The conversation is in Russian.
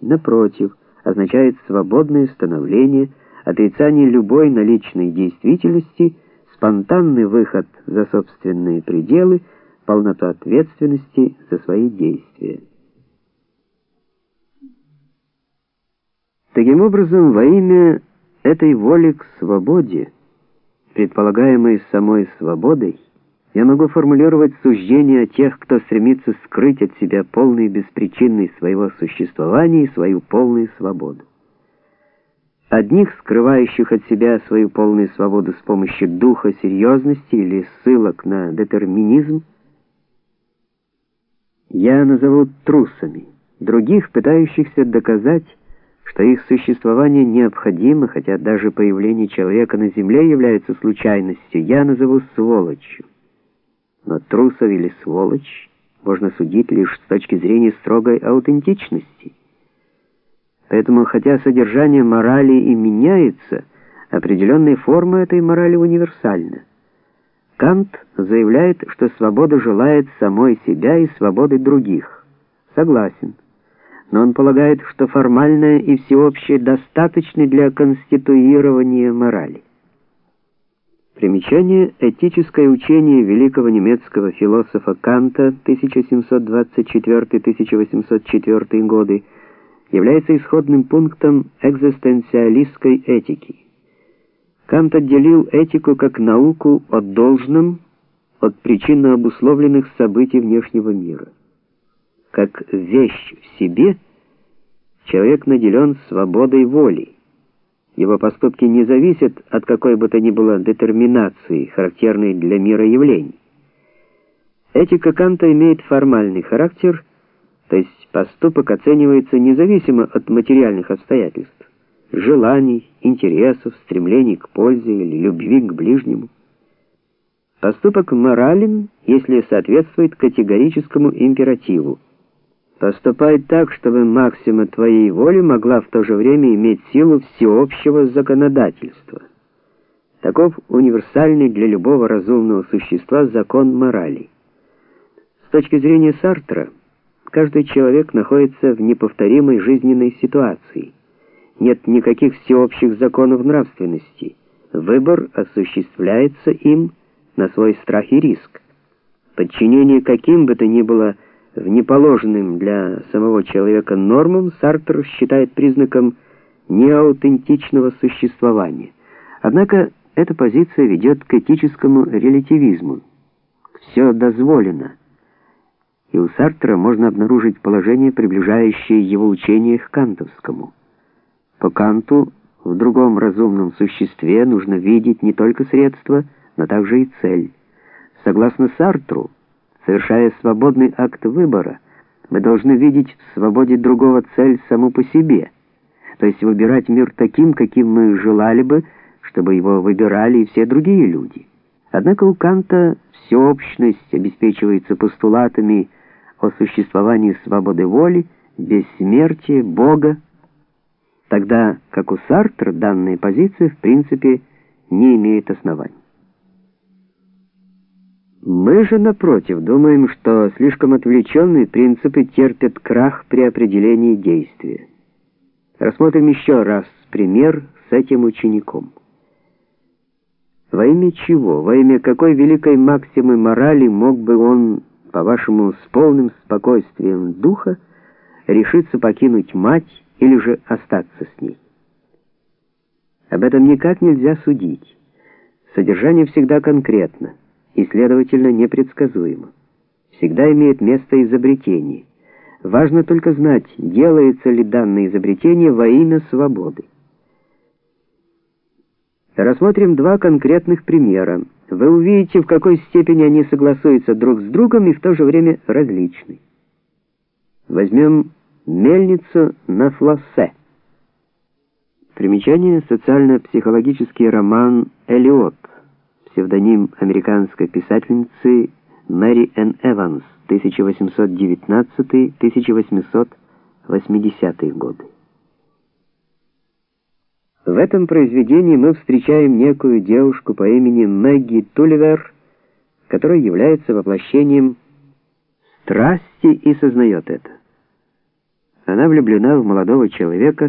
напротив, означает свободное становление, отрицание любой наличной действительности, спонтанный выход за собственные пределы, полноту ответственности за свои действия. Таким образом, во имя этой воли к свободе, предполагаемой самой свободой, я могу формулировать суждения о тех, кто стремится скрыть от себя полную беспричинность своего существования и свою полную свободу. Одних, скрывающих от себя свою полную свободу с помощью духа серьезности или ссылок на детерминизм, я назову трусами, других, пытающихся доказать, что их существование необходимо, хотя даже появление человека на земле является случайностью, я назову сволочью но трусов или сволочь можно судить лишь с точки зрения строгой аутентичности. Поэтому, хотя содержание морали и меняется, определенная форма этой морали универсальна. Кант заявляет, что свобода желает самой себя и свободы других. Согласен. Но он полагает, что формальное и всеобщее достаточны для конституирования морали. Примечание «Этическое учение великого немецкого философа Канта 1724-1804 годы» является исходным пунктом экзистенциалистской этики. Кант отделил этику как науку от должным, от причинно обусловленных событий внешнего мира. Как вещь в себе, человек наделен свободой воли. Его поступки не зависят от какой бы то ни было детерминации, характерной для мира явлений. Этика Канта имеет формальный характер, то есть поступок оценивается независимо от материальных обстоятельств, желаний, интересов, стремлений к пользе или любви к ближнему. Поступок морален, если соответствует категорическому императиву, Поступай так, чтобы максима твоей воли могла в то же время иметь силу всеобщего законодательства. Таков универсальный для любого разумного существа закон морали. С точки зрения Сартра, каждый человек находится в неповторимой жизненной ситуации. Нет никаких всеобщих законов нравственности. Выбор осуществляется им на свой страх и риск. Подчинение каким бы то ни было в неположенным для самого человека нормам Сартр считает признаком неаутентичного существования. Однако эта позиция ведет к этическому релятивизму. Все дозволено. И у Сартра можно обнаружить положение, приближающее его учение к кантовскому. По Канту в другом разумном существе нужно видеть не только средства, но также и цель. Согласно Сартру, Совершая свободный акт выбора, мы должны видеть в свободе другого цель саму по себе, то есть выбирать мир таким, каким мы желали бы, чтобы его выбирали и все другие люди. Однако у Канта всеобщность обеспечивается постулатами о существовании свободы воли, бессмертия, Бога, тогда как у Сартра данная позиция в принципе не имеет оснований. Мы же, напротив, думаем, что слишком отвлеченные принципы терпят крах при определении действия. Рассмотрим еще раз пример с этим учеником. Во имя чего, во имя какой великой максимы морали мог бы он, по-вашему, с полным спокойствием духа, решиться покинуть мать или же остаться с ней? Об этом никак нельзя судить. Содержание всегда конкретно и, следовательно, непредсказуемо. Всегда имеет место изобретение. Важно только знать, делается ли данное изобретение во имя свободы. Рассмотрим два конкретных примера. Вы увидите, в какой степени они согласуются друг с другом и в то же время различны. Возьмем мельницу на флассе. Примечание социально-психологический роман «Элиот» псевдоним американской писательницы Мэри Н. Эванс, 1819-1880 годы. В этом произведении мы встречаем некую девушку по имени Мэгги Тулливер, которая является воплощением страсти и сознает это. Она влюблена в молодого человека,